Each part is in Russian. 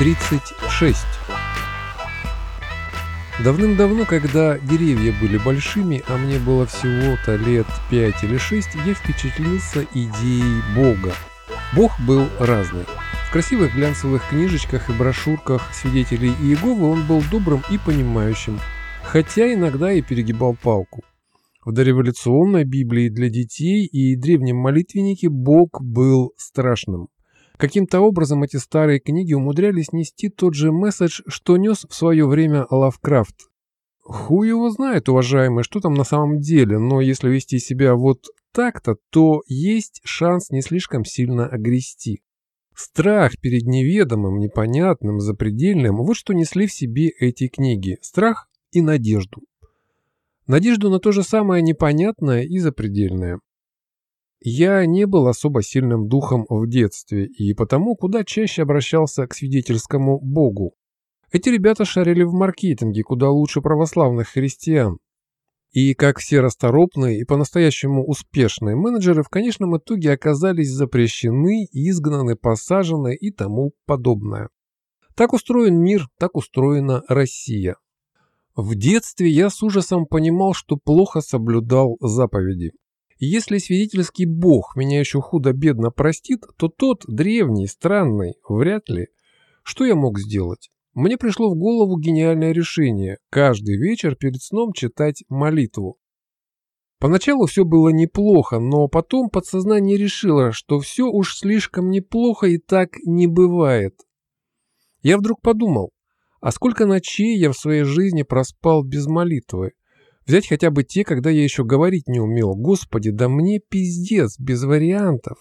36. Давным-давно, когда деревья были большими, а мне было всего-то лет 5 или 6, я впечатлился идеей Бога. Бог был разный. В красивых глянцевых книжечках и брошюрках свидетелей Иеговы он был добрым и понимающим, хотя иногда и перегибал палку. В дореволюционной Библии для детей и древнем молитвеннике Бог был страшным. Каким-то образом эти старые книги умудрялись нести тот же месседж, что нес в свое время Лавкрафт. Хуй его знает, уважаемый, что там на самом деле, но если вести себя вот так-то, то есть шанс не слишком сильно огрести. Страх перед неведомым, непонятным, запредельным – вот что несли в себе эти книги. Страх и надежду. Надежду на то же самое непонятное и запредельное. Я не был особо сильным духом в детстве и потому куда чаще обращался к свидетельскому богу. Эти ребята шарили в маркетинге куда лучше православных христиан. И как все расторопные и по-настоящему успешные менеджеры в конечном итоге оказались запрещены, изгнаны, посажены и тому подобное. Так устроен мир, так устроена Россия. В детстве я с ужасом понимал, что плохо соблюдал заповеди. Если свидетельский бог меня еще худо-бедно простит, то тот, древний, странный, вряд ли. Что я мог сделать? Мне пришло в голову гениальное решение – каждый вечер перед сном читать молитву. Поначалу все было неплохо, но потом подсознание решило, что все уж слишком неплохо и так не бывает. Я вдруг подумал, а сколько ночей я в своей жизни проспал без молитвы? Взять хотя бы те, когда я еще говорить не умел. Господи, да мне пиздец, без вариантов.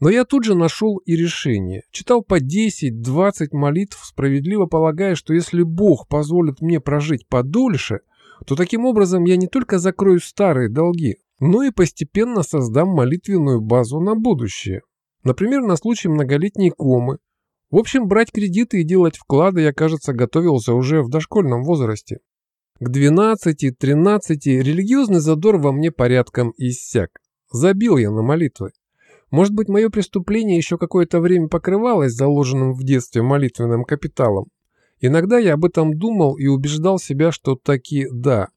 Но я тут же нашел и решение. Читал по 10-20 молитв, справедливо полагая, что если Бог позволит мне прожить подольше, то таким образом я не только закрою старые долги, но и постепенно создам молитвенную базу на будущее. Например, на случай многолетней комы. В общем, брать кредиты и делать вклады я, кажется, готовился уже в дошкольном возрасте. К 12-13 религиозный задор во мне порядком иссяк. Забил я на молитвы. Может быть, мое преступление еще какое-то время покрывалось заложенным в детстве молитвенным капиталом. Иногда я об этом думал и убеждал себя, что таки да.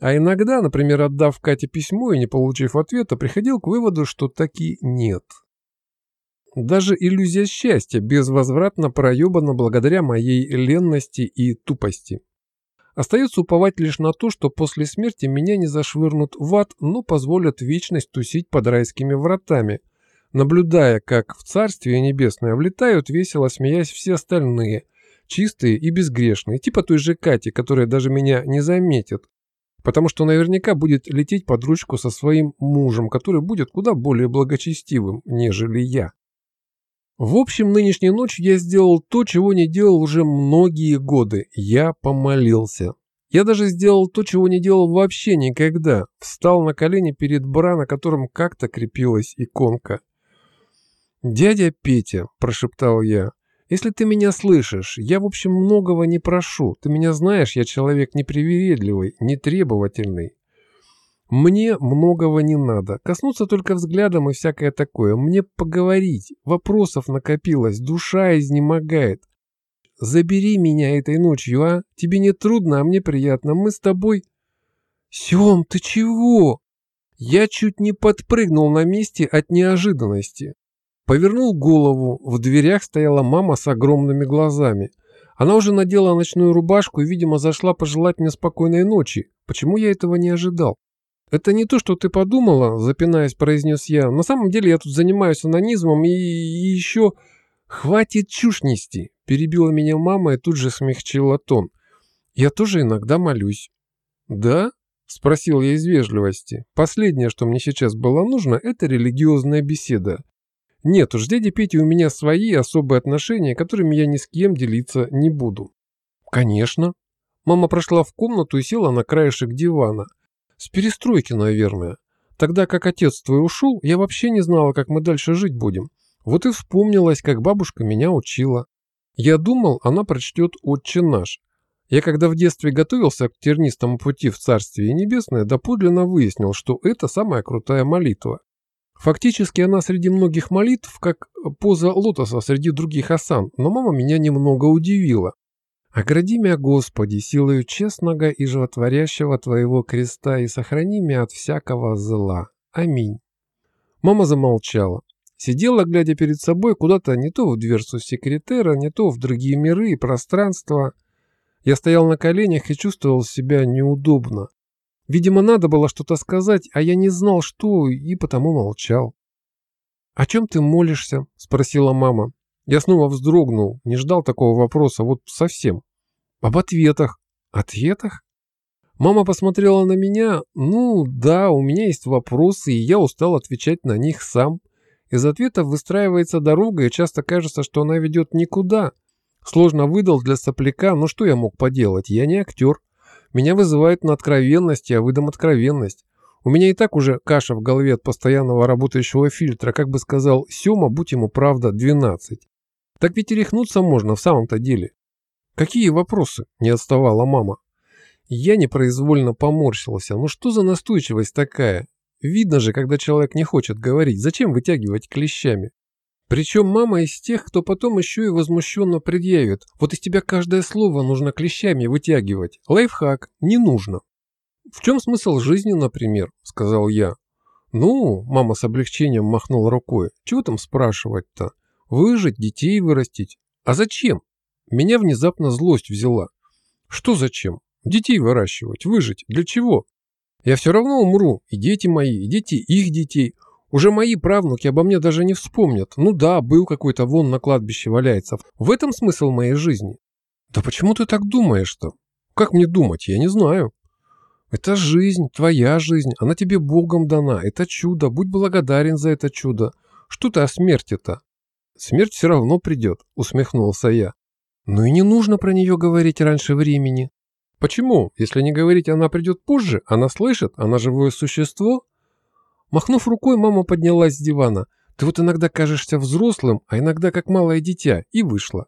А иногда, например, отдав Кате письмо и не получив ответа, приходил к выводу, что таки нет. Даже иллюзия счастья безвозвратно проебана благодаря моей ленности и тупости. Остается уповать лишь на то, что после смерти меня не зашвырнут в ад, но позволят вечность тусить под райскими вратами, наблюдая, как в Царствие Небесное влетают, весело смеясь все остальные, чистые и безгрешные, типа той же Кати, которая даже меня не заметит, потому что наверняка будет лететь под ручку со своим мужем, который будет куда более благочестивым, нежели я. В общем, нынешней ночью я сделал то, чего не делал уже многие годы. Я помолился. Я даже сделал то, чего не делал вообще никогда. Встал на колени перед бра, на котором как-то крепилась иконка. «Дядя Петя», – прошептал я, – «если ты меня слышишь, я, в общем, многого не прошу. Ты меня знаешь, я человек непривередливый, нетребовательный. Мне многого не надо. Коснуться только взглядом и всякое такое. Мне поговорить. Вопросов накопилось. Душа изнемогает. Забери меня этой ночью, а? Тебе не трудно, а мне приятно. Мы с тобой... Сем, ты чего? Я чуть не подпрыгнул на месте от неожиданности. Повернул голову. В дверях стояла мама с огромными глазами. Она уже надела ночную рубашку и, видимо, зашла пожелать мне спокойной ночи. Почему я этого не ожидал? «Это не то, что ты подумала», – запинаясь, произнес я. «На самом деле я тут занимаюсь анонизмом и, и еще...» «Хватит чушь нести», – перебила меня мама и тут же смягчила тон. «Я тоже иногда молюсь». «Да?» – спросил я из вежливости. «Последнее, что мне сейчас было нужно, это религиозная беседа. Нет уж, дядя Петя у меня свои особые отношения, которыми я ни с кем делиться не буду». «Конечно». Мама прошла в комнату и села на краешек дивана – с перестройки, наверное. Тогда как отец твой ушел, я вообще не знала, как мы дальше жить будем. Вот и вспомнилось, как бабушка меня учила. Я думал, она прочтет «Отче наш». Я когда в детстве готовился к тернистому пути в Царствие Небесное, доподлинно выяснил, что это самая крутая молитва. Фактически она среди многих молитв, как поза лотоса среди других асан, но мама меня немного удивила. «Огради меня, Господи, силою честного и животворящего Твоего креста, и сохрани меня от всякого зла. Аминь». Мама замолчала. Сидела, глядя перед собой куда-то не то в дверцу секретера, не то в другие миры и пространства. Я стоял на коленях и чувствовал себя неудобно. Видимо, надо было что-то сказать, а я не знал, что, и потому молчал. «О чем ты молишься?» – спросила мама. Я снова вздрогнул, не ждал такого вопроса, вот совсем. «Об ответах». «Ответах?» Мама посмотрела на меня. «Ну, да, у меня есть вопросы, и я устал отвечать на них сам. Из ответов выстраивается дорога, и часто кажется, что она ведет никуда. Сложно выдал для сопляка, но что я мог поделать? Я не актер. Меня вызывает на откровенность, я выдам откровенность. У меня и так уже каша в голове от постоянного работающего фильтра, как бы сказал Сёма, будь ему правда, 12. Так ведь и рехнуться можно в самом-то деле. Какие вопросы? Не отставала мама. Я непроизвольно поморщился. Ну что за настойчивость такая? Видно же, когда человек не хочет говорить. Зачем вытягивать клещами? Причем мама из тех, кто потом еще и возмущенно предъявит. Вот из тебя каждое слово нужно клещами вытягивать. Лайфхак. Не нужно. В чем смысл жизни, например? Сказал я. Ну, мама с облегчением махнула рукой. Чего там спрашивать-то? Выжить, детей вырастить. А зачем? Меня внезапно злость взяла. Что зачем? Детей выращивать, выжить. Для чего? Я все равно умру. И дети мои, и дети их детей. Уже мои правнуки обо мне даже не вспомнят. Ну да, был какой-то вон на кладбище валяется. В этом смысл моей жизни. Да почему ты так думаешь-то? Как мне думать? Я не знаю. Это жизнь, твоя жизнь. Она тебе Богом дана. Это чудо. Будь благодарен за это чудо. Что ты о смерти-то? Смерть все равно придет, усмехнулся я. Ну и не нужно про нее говорить раньше времени. Почему? Если не говорить, она придет позже, она слышит, она живое существо. Махнув рукой, мама поднялась с дивана. Ты вот иногда кажешься взрослым, а иногда как малое дитя, и вышла.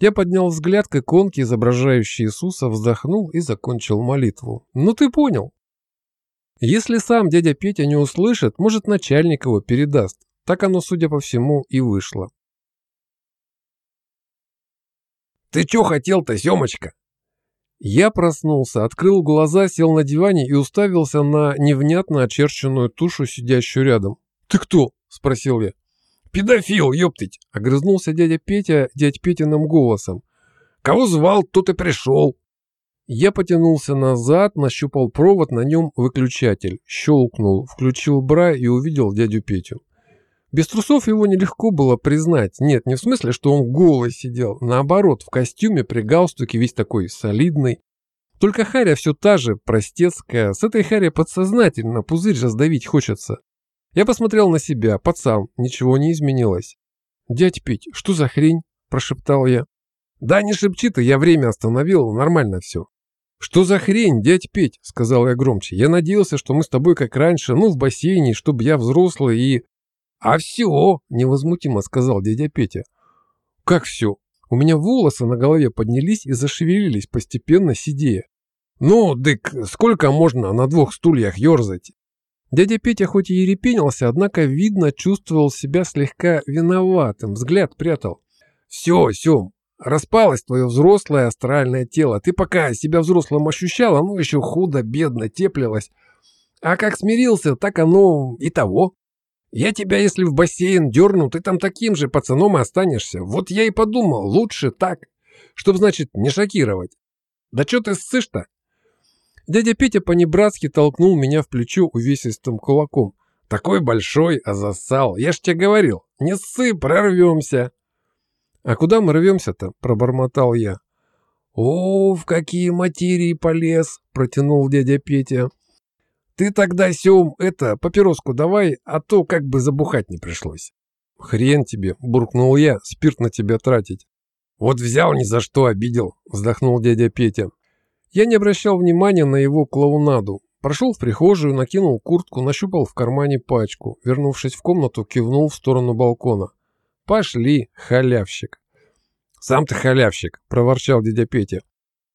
Я поднял взгляд к иконке, изображающей Иисуса, вздохнул и закончил молитву. Ну ты понял. Если сам дядя Петя не услышит, может начальник его передаст. Так оно, судя по всему, и вышло. «Ты чё хотел-то, Семочка?» Я проснулся, открыл глаза, сел на диване и уставился на невнятно очерченную тушу, сидящую рядом. «Ты кто?» – спросил я. «Педофил, ёптыть!» – огрызнулся дядя Петя дядь Петиным голосом. «Кого звал, тот и пришел!» Я потянулся назад, нащупал провод, на нем выключатель. Щелкнул, включил бра и увидел дядю Петю. Без трусов его нелегко было признать. Нет, не в смысле, что он голый сидел. Наоборот, в костюме, при галстуке, весь такой солидный. Только Харя все та же, простецкая. С этой Харя подсознательно пузырь раздавить хочется. Я посмотрел на себя. Пацан, ничего не изменилось. «Дядь Петь, что за хрень?» – прошептал я. «Да не шепчи ты, я время остановил, нормально все». «Что за хрень, дядь Петь?» – сказал я громче. «Я надеялся, что мы с тобой как раньше, ну, в бассейне, чтобы я взрослый и...» «А все!» – невозмутимо сказал дядя Петя. «Как все?» У меня волосы на голове поднялись и зашевелились, постепенно сидея. «Ну, дык, сколько можно на двух стульях ерзать?» Дядя Петя хоть и ерепенился, однако, видно, чувствовал себя слегка виноватым, взгляд прятал. «Все, Сем, распалось твое взрослое астральное тело. Ты пока себя взрослым ощущал, оно еще худо-бедно теплилось. А как смирился, так оно и того. Я тебя, если в бассейн дерну, ты там таким же пацаном и останешься. Вот я и подумал, лучше так. Чтоб, значит, не шокировать. Да что ты ссышь-то? Дядя Петя по-небратски толкнул меня в плечо увесистым кулаком. Такой большой, а засал. Я ж тебе говорил, не ссы, прорвемся. А куда мы рвемся-то? Пробормотал я. О, в какие материи полез, протянул дядя Петя. Ты тогда, Сем, это, папироску давай, а то как бы забухать не пришлось. Хрен тебе, буркнул я, спирт на тебя тратить. Вот взял ни за что обидел, вздохнул дядя Петя. Я не обращал внимания на его клоунаду. Прошел в прихожую, накинул куртку, нащупал в кармане пачку. Вернувшись в комнату, кивнул в сторону балкона. «Пошли, халявщик!» «Сам ты халявщик!» – проворчал дядя Петя.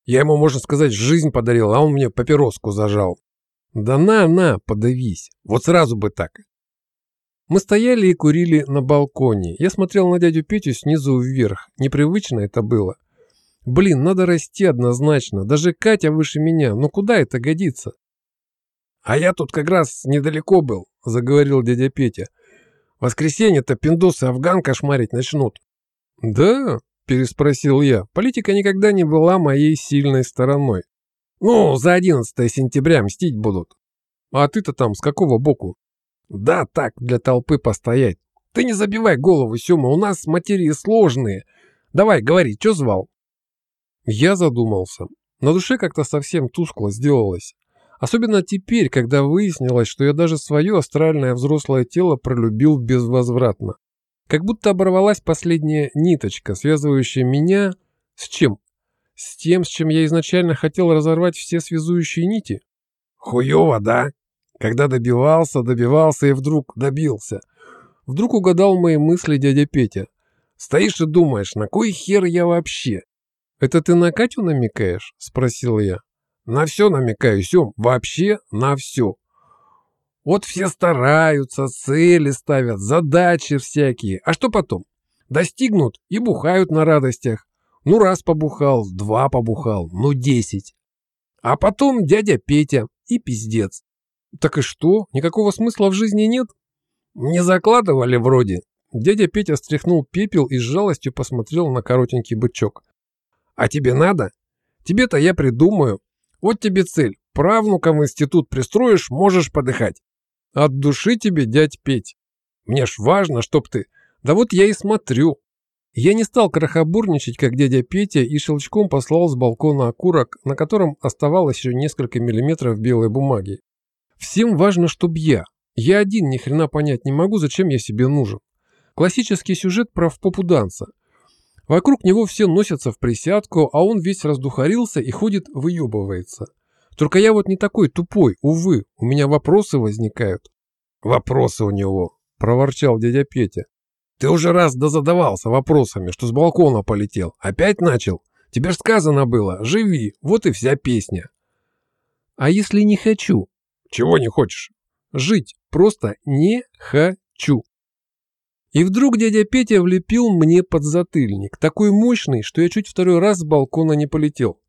«Я ему, можно сказать, жизнь подарил, а он мне папироску зажал». «Да на, на, подавись. Вот сразу бы так. Мы стояли и курили на балконе. Я смотрел на дядю Петю снизу вверх. Непривычно это было. Блин, надо расти однозначно. Даже Катя выше меня. Но куда это годится? А я тут как раз недалеко был, заговорил дядя Петя. Воскресенье-то пиндосы афган кошмарить начнут. Да, переспросил я. Политика никогда не была моей сильной стороной. Ну, за 11 сентября мстить будут. А ты-то там с какого боку? Да, так, для толпы постоять. Ты не забивай голову, Сёма, у нас материи сложные. Давай, говори, что звал? Я задумался. На душе как-то совсем тускло сделалось. Особенно теперь, когда выяснилось, что я даже свое астральное взрослое тело пролюбил безвозвратно. Как будто оборвалась последняя ниточка, связывающая меня с чем? С тем, с чем я изначально хотел разорвать все связующие нити? Хуёво, да? Когда добивался, добивался и вдруг добился. Вдруг угадал мои мысли дядя Петя. Стоишь и думаешь, на кой хер я вообще? Это ты на Катю намекаешь? Спросил я. На все намекаю, Сем, вообще на все. Вот все стараются, цели ставят, задачи всякие. А что потом? Достигнут и бухают на радостях. Ну, раз побухал, два побухал, ну, десять. А потом дядя Петя и пиздец. Так и что? Никакого смысла в жизни нет? Не закладывали вроде. Дядя Петя стряхнул пепел и с жалостью посмотрел на коротенький бычок. А тебе надо? Тебе-то я придумаю. Вот тебе цель. Правнука в институт пристроишь, можешь подыхать. От души тебе, дядь Петь. Мне ж важно, чтоб ты... Да вот я и смотрю. Я не стал крохобурничать, как дядя Петя, и щелчком послал с балкона окурок, на котором оставалось еще несколько миллиметров белой бумаги. Всем важно, чтоб я. Я один ни хрена понять не могу, зачем я себе нужен. Классический сюжет про впопуданца. Вокруг него все носятся в присядку, а он весь раздухарился и ходит выебывается. Только я вот не такой тупой, увы, у меня вопросы возникают. Вопросы у него, проворчал дядя Петя. Ты уже раз дозадавался вопросами, что с балкона полетел. Опять начал? Тебе ж сказано было, живи, вот и вся песня. А если не хочу? Чего не хочешь? Жить просто не хочу. И вдруг дядя Петя влепил мне под затыльник, такой мощный, что я чуть второй раз с балкона не полетел.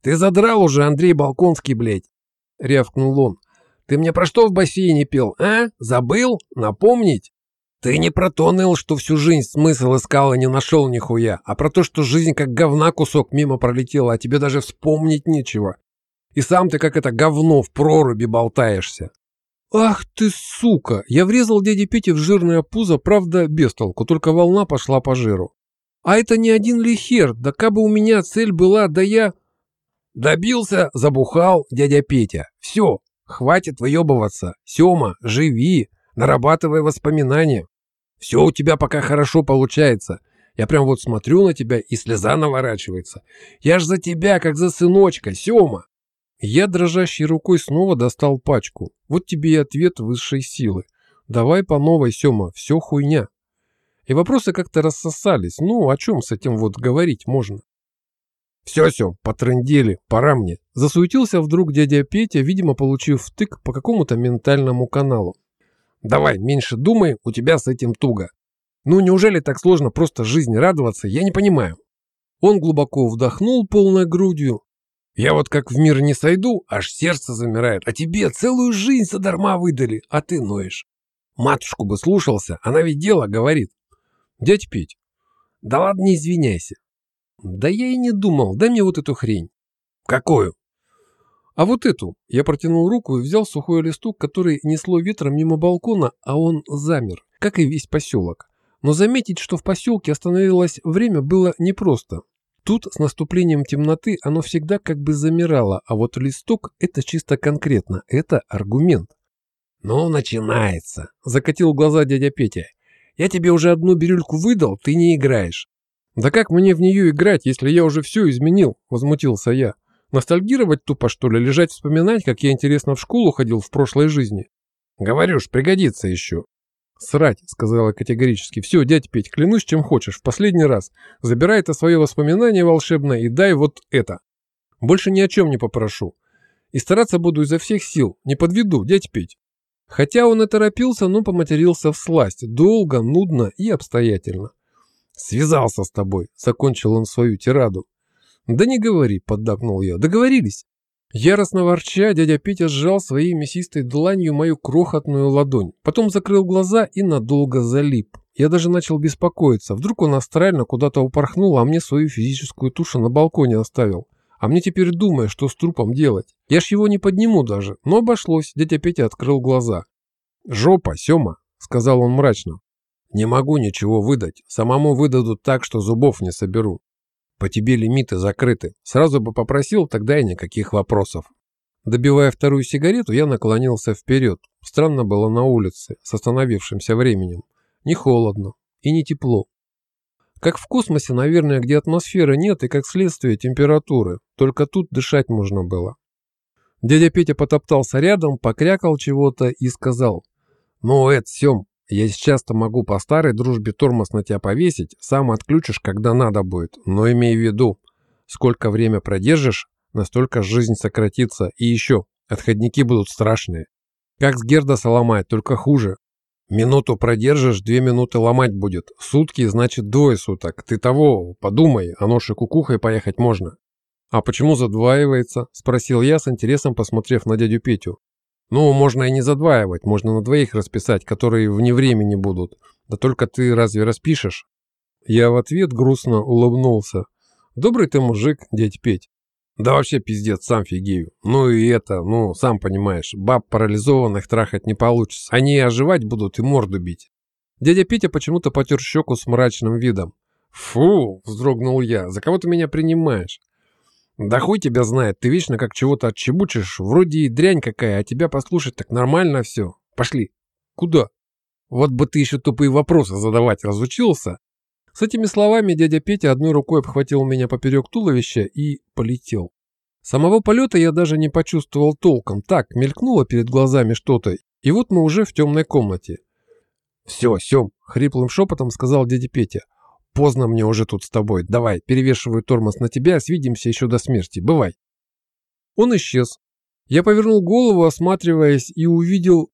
«Ты задрал уже, Андрей Балконский, блядь!» — рявкнул он. «Ты мне про что в бассейне пел, а? Забыл? Напомнить?» «Ты не про то ныл, что всю жизнь смысл искал и не нашел нихуя, а про то, что жизнь как говна кусок мимо пролетела, а тебе даже вспомнить нечего. И сам ты как это говно в проруби болтаешься. Ах ты сука! Я врезал дяде Пете в жирное пузо, правда, без толку, только волна пошла по жиру. А это не один ли хер, да кабы у меня цель была, да я... Добился, забухал дядя Петя. Все, хватит выебываться. Сема, живи, нарабатывай воспоминания. Все у тебя пока хорошо получается. Я прям вот смотрю на тебя, и слеза наворачивается. Я ж за тебя, как за сыночка, Сема. Я дрожащей рукой снова достал пачку. Вот тебе и ответ высшей силы. Давай по новой, Сёма, все хуйня. И вопросы как-то рассосались. Ну, о чем с этим вот говорить можно? Все, Сём, потрындели, пора мне. Засуетился вдруг дядя Петя, видимо, получив втык по какому-то ментальному каналу. Давай, меньше думай, у тебя с этим туго. Ну, неужели так сложно просто жизни радоваться, я не понимаю. Он глубоко вдохнул полной грудью, я вот как в мир не сойду, аж сердце замирает, а тебе целую жизнь задарма выдали, а ты ноешь. Матушку бы слушался, она ведь дело говорит. Дядь Петь, да ладно, не извиняйся. Да я и не думал, дай мне вот эту хрень. Какую? А вот эту. Я протянул руку и взял сухой листок, который несло ветром мимо балкона, а он замер, как и весь поселок. Но заметить, что в поселке остановилось время, было непросто. Тут с наступлением темноты оно всегда как бы замирало, а вот листок – это чисто конкретно, это аргумент. «Ну, начинается», – закатил глаза дядя Петя. «Я тебе уже одну бирюльку выдал, ты не играешь». «Да как мне в нее играть, если я уже все изменил?» – возмутился я. «Ностальгировать тупо, что ли, лежать вспоминать, как я интересно в школу ходил в прошлой жизни?» «Говорю ж, пригодится еще». «Срать», — сказала категорически. «Все, дядь Петь, клянусь, чем хочешь, в последний раз. Забирай это свое воспоминание волшебное и дай вот это. Больше ни о чем не попрошу. И стараться буду изо всех сил. Не подведу, дядь Петь». Хотя он и торопился, но поматерился в сласть, долго, нудно и обстоятельно. «Связался с тобой», — закончил он свою тираду. «Да не говори», — поддакнул я, — «договорились». Яростно ворча, дядя Петя сжал своей мясистой дланью мою крохотную ладонь, потом закрыл глаза и надолго залип. Я даже начал беспокоиться. Вдруг он астрально куда-то упорхнул, а мне свою физическую тушу на балконе оставил. А мне теперь думая, что с трупом делать. Я ж его не подниму даже. Но обошлось. Дядя Петя открыл глаза. «Жопа, Сёма», — сказал он мрачно. «Не могу ничего выдать. Самому выдадут так, что зубов не соберу. По тебе лимиты закрыты. Сразу бы попросил, тогда и никаких вопросов. Добивая вторую сигарету, я наклонился вперед. Странно было на улице, с остановившимся временем. Не холодно и не тепло. Как в космосе, наверное, где атмосферы нет и как следствие температуры. Только тут дышать можно было. Дядя Петя потоптался рядом, покрякал чего-то и сказал. «Ну, это, Сем, я сейчас-то могу по старой дружбе тормоз на тебя повесить, сам отключишь, когда надо будет. Но имей в виду, сколько время продержишь, настолько жизнь сократится. И еще, отходники будут страшные. Как с Гердаса ломать, только хуже. Минуту продержишь, две минуты ломать будет. Сутки, значит, двое суток. Ты того, подумай, а нож кукухой поехать можно. А почему задваивается? Спросил я с интересом, посмотрев на дядю Петю. Ну, можно и не задваивать, можно на двоих расписать, которые вне времени будут. Да только ты разве распишешь? Я в ответ грустно улыбнулся. Добрый ты мужик, дядь Петь. Да вообще пиздец, сам фигею. Ну и это, ну, сам понимаешь, баб парализованных трахать не получится. Они оживать будут и морду бить. Дядя Петя почему-то потер щеку с мрачным видом. «Фу!» – вздрогнул я. «За кого ты меня принимаешь?» Да хуй тебя знает, ты вечно как чего-то отчебучишь, вроде и дрянь какая, а тебя послушать так нормально все. Пошли. Куда? Вот бы ты еще тупые вопросы задавать разучился. С этими словами дядя Петя одной рукой обхватил меня поперек туловища и полетел. Самого полета я даже не почувствовал толком. Так, мелькнуло перед глазами что-то, и вот мы уже в темной комнате. «Все, Сем», — хриплым шепотом сказал дядя Петя, Поздно мне уже тут с тобой. Давай, перевешиваю тормоз на тебя, свидимся еще до смерти. Бывай. Он исчез. Я повернул голову, осматриваясь, и увидел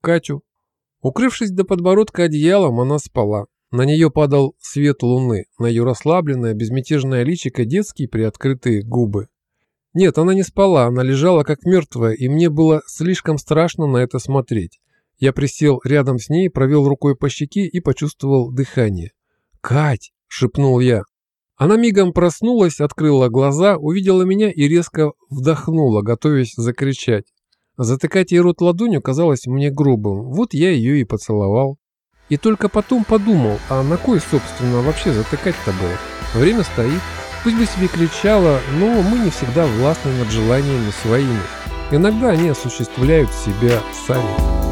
Катю. Укрывшись до подбородка одеялом, она спала. На нее падал свет луны, на ее расслабленное, безмятежное личико детские приоткрытые губы. Нет, она не спала, она лежала как мертвая, и мне было слишком страшно на это смотреть. Я присел рядом с ней, провел рукой по щеке и почувствовал дыхание. «Кать!» – шепнул я. Она мигом проснулась, открыла глаза, увидела меня и резко вдохнула, готовясь закричать. Затыкать ей рот ладонью казалось мне грубым, вот я ее и поцеловал. И только потом подумал, а на кой, собственно, вообще затыкать-то было? Время стоит. Пусть бы себе кричала, но мы не всегда властны над желаниями своими. Иногда они осуществляют себя сами.